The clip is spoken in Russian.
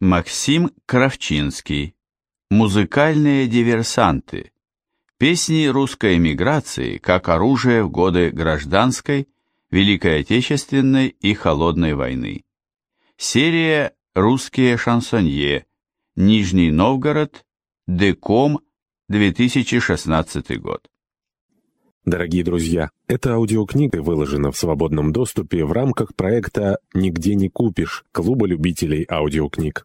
Максим Кравчинский. Музыкальные диверсанты. Песни русской эмиграции как оружие в годы гражданской, Великой Отечественной и Холодной войны. Серия «Русские шансонье», Нижний Новгород, Деком, 2016 год. Дорогие друзья, эта аудиокнига выложена в свободном доступе в рамках проекта «Нигде не купишь» Клуба любителей аудиокниг.